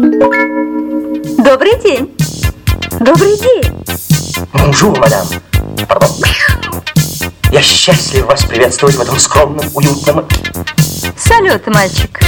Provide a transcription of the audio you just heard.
Добрый день. Добрый день. Bonjour, madame. Pardon. Я счастлив вас приветствовать в этом скромном, уютном... Салют, мальчик.